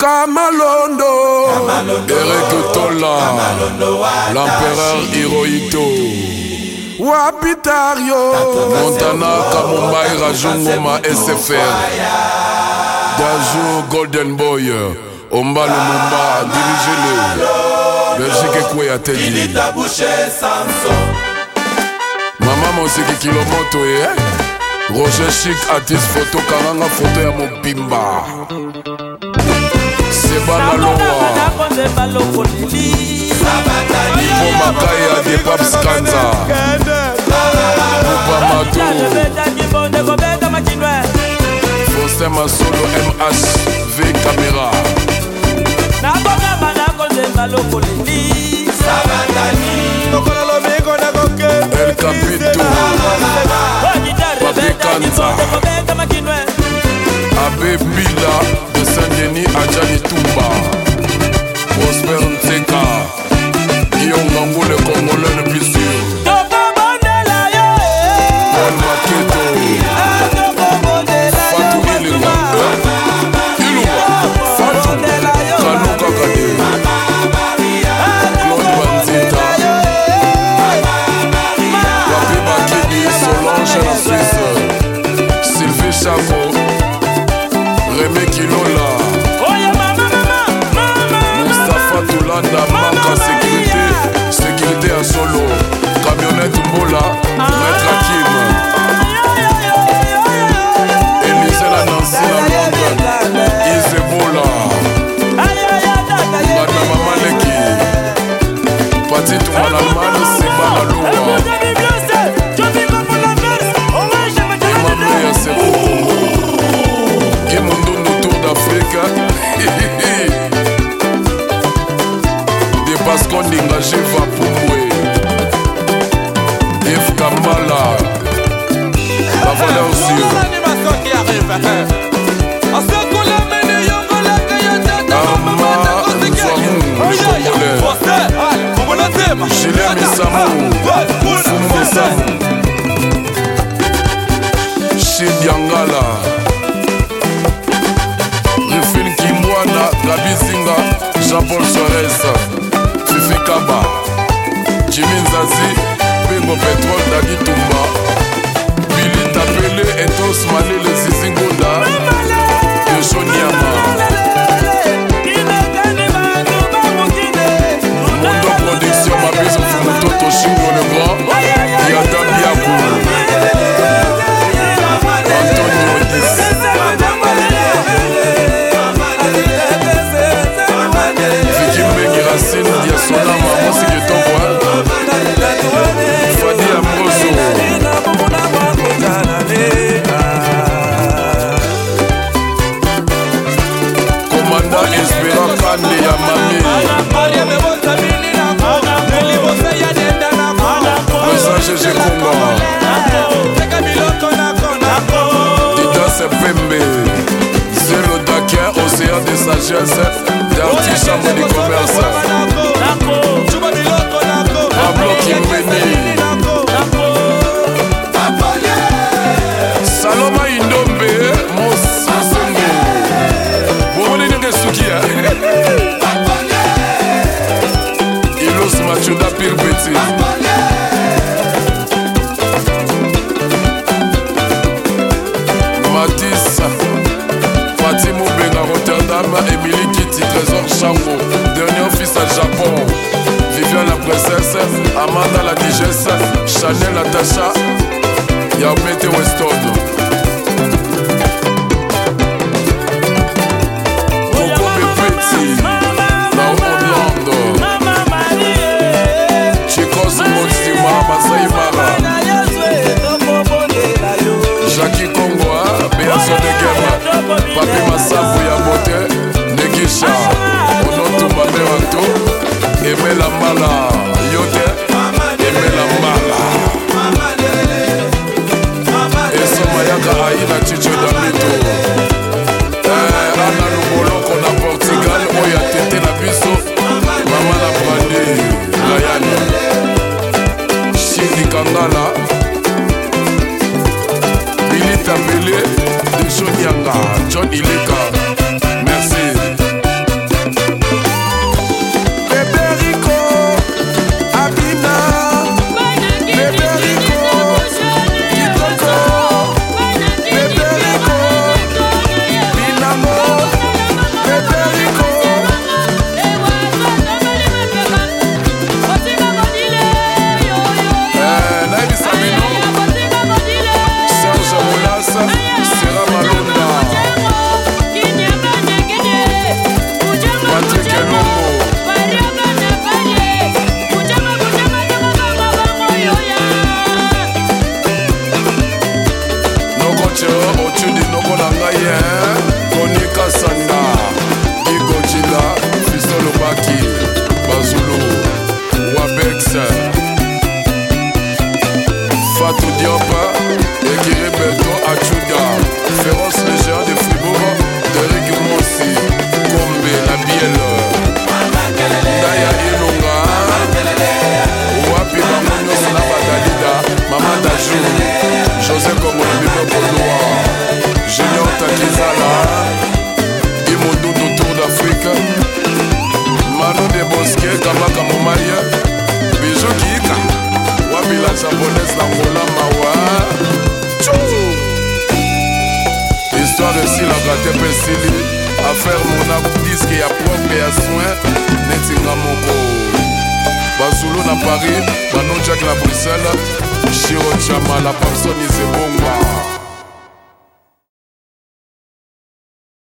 Kamalondo, Kamalondo Eric Tola L'empereur Hirohito Wapitario Montana Kamumbai Rajungoma SFR Dajou Golden Boy Omba Lumumba Dirigez-le Belgique Kouya Teddy Maman Monsiki Kilomoto eh? Roger Chic artiste photo Karanga photo ya mobimba sebangalowakonzeba lokoleli bomakai ya depapes kanza lupamatu ebetaki kobeta makinwe fosin masolo mh v kamera nakobaba nakonzeba lokoleli sabandani bebe kilola mustapha tolanda maka sécurité sécurité ya solo camionete mbola voleur aussi Je l'aime et Samu ah, Soumoune Samu Chez Biangala Rufine Kimwana Gabi Zinga Jean-Paul Suarez juge kongo teka biloko na konako didase pembe zelo dakar océan de sagesse darti chambre du commerce cuba biloko nako pablo kimbeni saloma indombe mosusunge bomoni ndenge esuki ya ilos machuda pirbe Shango, dernier office à Japon. Vivian la princesse, Amanda la digesse, Chanel Natacha, Yabete Weston. Jackie Congo, Béazo de Guerre, Papi Massa. kangala bilitapele desonianga john ileka yeah. japonaise na kola mawa histoire esilaka te mpe esili affaire mona diske ya propre ya soin netinga moko bazulu na paris banonjak na bruxelles shiro chama la papsoni zebongwa